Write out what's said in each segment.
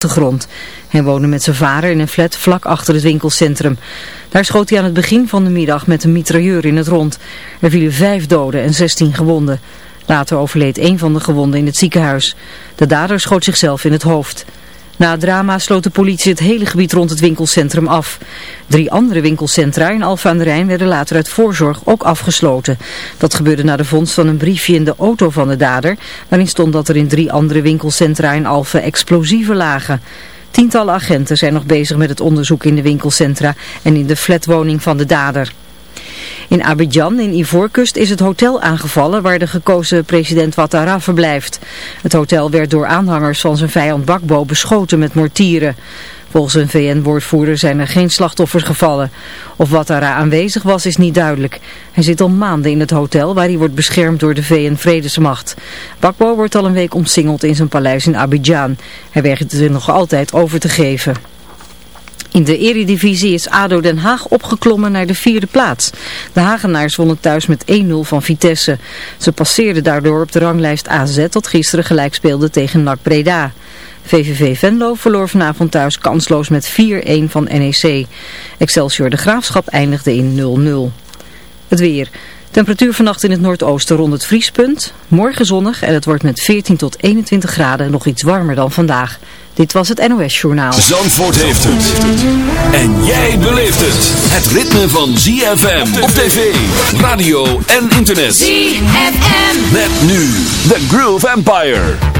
de grond. Hij woonde met zijn vader in een flat vlak achter het winkelcentrum. Daar schoot hij aan het begin van de middag met een mitrailleur in het rond. Er vielen vijf doden en zestien gewonden. Later overleed een van de gewonden in het ziekenhuis. De dader schoot zichzelf in het hoofd. Na het drama sloot de politie het hele gebied rond het winkelcentrum af. Drie andere winkelcentra in Alphen aan de Rijn werden later uit voorzorg ook afgesloten. Dat gebeurde na de vondst van een briefje in de auto van de dader, waarin stond dat er in drie andere winkelcentra in Alphen explosieven lagen. Tientallen agenten zijn nog bezig met het onderzoek in de winkelcentra en in de flatwoning van de dader. In Abidjan in Ivoorkust is het hotel aangevallen waar de gekozen president Ouattara verblijft. Het hotel werd door aanhangers van zijn vijand Bakbo beschoten met mortieren. Volgens een VN-woordvoerder zijn er geen slachtoffers gevallen. Of Ouattara aanwezig was is niet duidelijk. Hij zit al maanden in het hotel waar hij wordt beschermd door de VN-vredesmacht. Bakbo wordt al een week omsingeld in zijn paleis in Abidjan. Hij weigert er nog altijd over te geven. In de eredivisie is ADO Den Haag opgeklommen naar de vierde plaats. De Hagenaars wonnen thuis met 1-0 van Vitesse. Ze passeerden daardoor op de ranglijst AZ tot gisteren gelijk speelde tegen NAC Breda. VVV Venlo verloor vanavond thuis kansloos met 4-1 van NEC. Excelsior de Graafschap eindigde in 0-0. Het weer. Temperatuur vannacht in het noordoosten rond het vriespunt. Morgen zonnig en het wordt met 14 tot 21 graden nog iets warmer dan vandaag. Dit was het NOS Journaal. Zandvoort heeft het. En jij beleeft het. Het ritme van ZFM op tv, radio en internet. ZFM. Met nu The Groove Empire.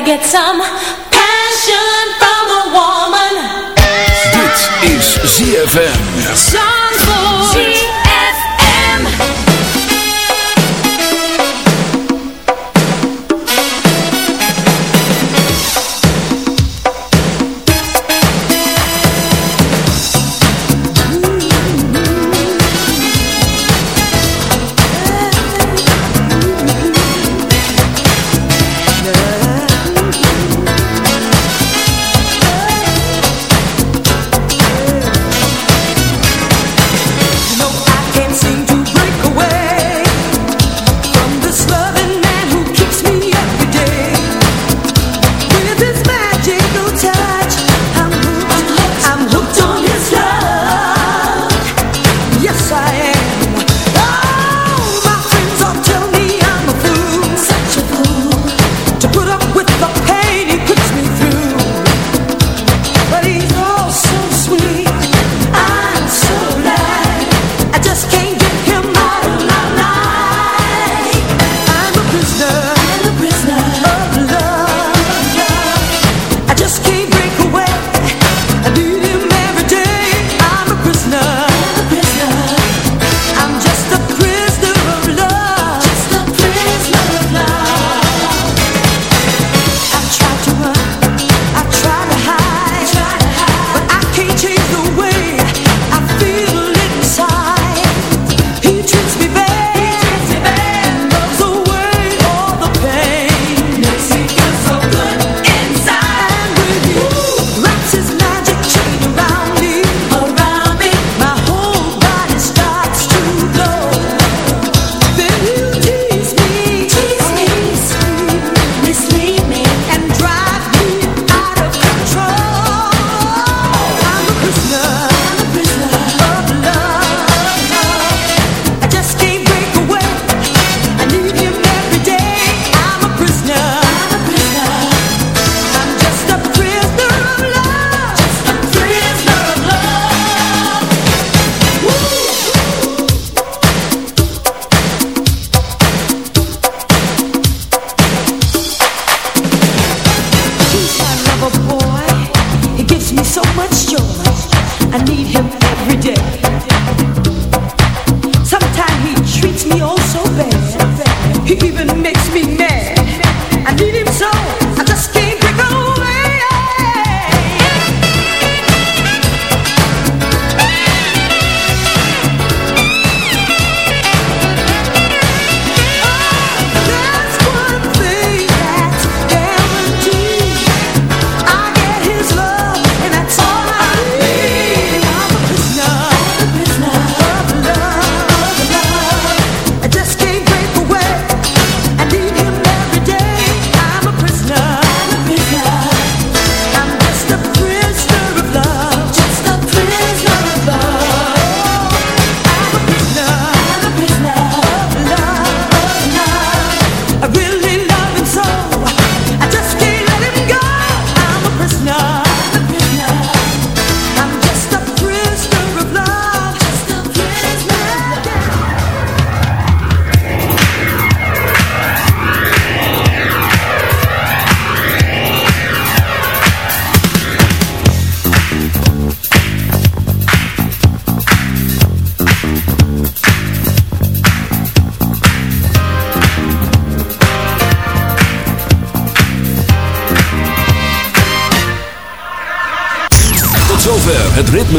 Gotta get some passion from a woman. Dit is ZFM.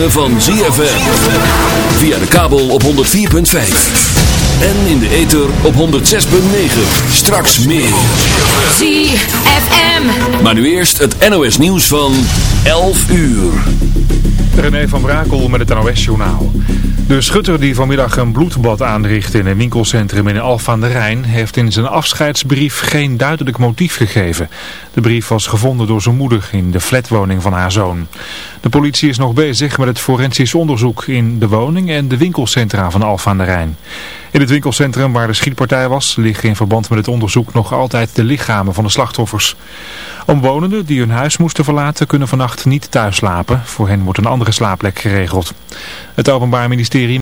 Ritme van ZFM. Via de kabel op 104.5. En in de ether op 106.9. Straks meer. ZFM. Maar nu eerst het NOS nieuws van 11 uur. René van Brakel met het NOS-journaal. De schutter die vanmiddag een bloedbad aanrichtte in een winkelcentrum in Alphen aan de Rijn... heeft in zijn afscheidsbrief geen duidelijk motief gegeven. De brief was gevonden door zijn moeder in de flatwoning van haar zoon. De politie is nog bezig met het forensisch onderzoek in de woning en de winkelcentra van Alphen aan de Rijn. In het winkelcentrum waar de schietpartij was liggen in verband met het onderzoek nog altijd de lichamen van de slachtoffers. Omwonenden die hun huis moesten verlaten kunnen vannacht niet thuis slapen. Voor hen wordt een andere slaapplek geregeld. Het Openbaar Ministerie